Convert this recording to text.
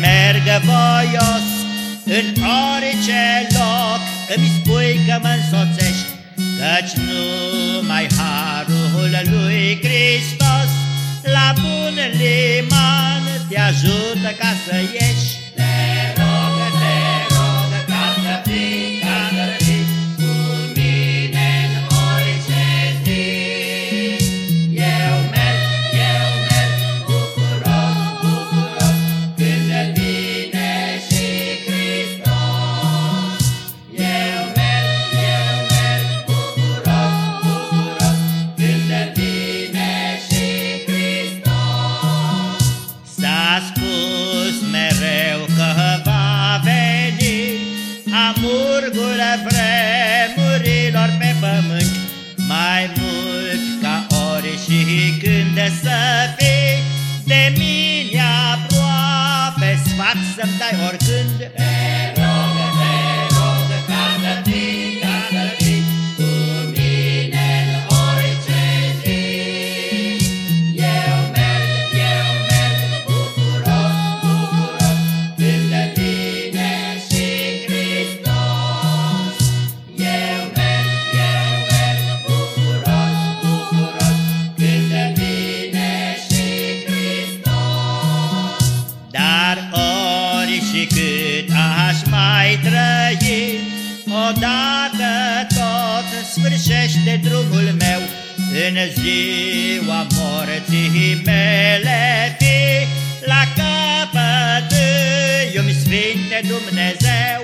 merg voios în orice loc Îmi spui că mă însoțești Căci numai harul lui Hristos La bun liman te ajută ca să ieși amurgul vremurilor pe pământ, mai mult ca ori și când să fii, de mine aproape sfat să-mi dai oricând. Și cât aș mai trăi, Odată tot sfârșește drumul meu, În ziua morții mele fi, La capăt îmi sfinte Dumnezeu.